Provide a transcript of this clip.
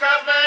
کب